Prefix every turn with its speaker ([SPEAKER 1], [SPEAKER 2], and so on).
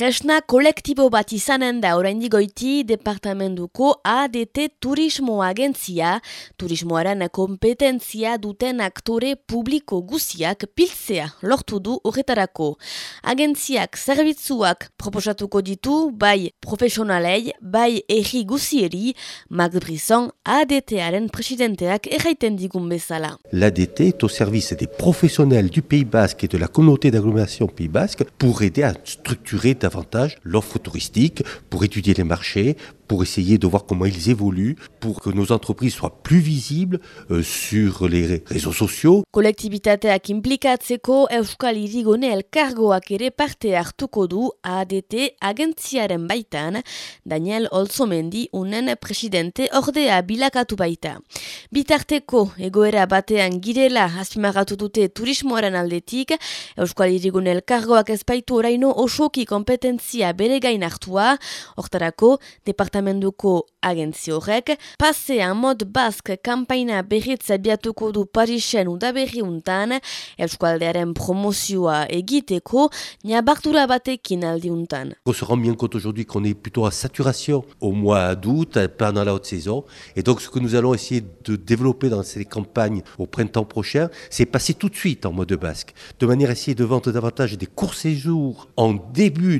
[SPEAKER 1] Tresna kolektibo bat izanen da oraindik goiti departamentuko ADT Turismo Agentzia, turismoaren kompetentzia duten aktore publiko guziak piltzea lortu du horretarako. Agentziak zerbitzuak proposatuko ditu bai profesionalei, bai erri guzieri, Max Brisson ADT-aren presidenteak erraiten digun bezala.
[SPEAKER 2] L'ADT est au service des professionnels du Pays Basque et de la communauté d'agglomération Pays Basque pour aider à structurer l'offre touristique, pour étudier les marchés, pour essayer de voir comment ils évoluent, pour que nos entreprises soient plus visibles euh, sur les réseaux sociaux.
[SPEAKER 1] Kolektibitateak implikatzeko Euskal Irigone elkargoak ere parte hartuko du ADT agentziaren baitan, Daniel Olzomendi unen presidente ordea bilakatu baita. Bitarteko egoera batean girela azpimagatu dute turismoaren aldetik, Euskal Irigune elkargoak ezpaitu oraino osoki kompetentzia bere gain hartua, hortarako, departamentu departamentuko agentzi horrek, pasean mod bask kampaina berritza biatuko du Parisen udaberri untan, Euskaldearen promozioa egiteko, niabartura batekin aldi untan.
[SPEAKER 2] On se rend bien compte aujourd'hui qu'on est plutôt à saturation au mois d'août, pendant la haute saison, et donc ce que nous allons essayer de développer dans ces campagnes au printemps prochain, c'est passer tout de suite en mode basque, de manière à essayer de vendre davantage des courts séjours en début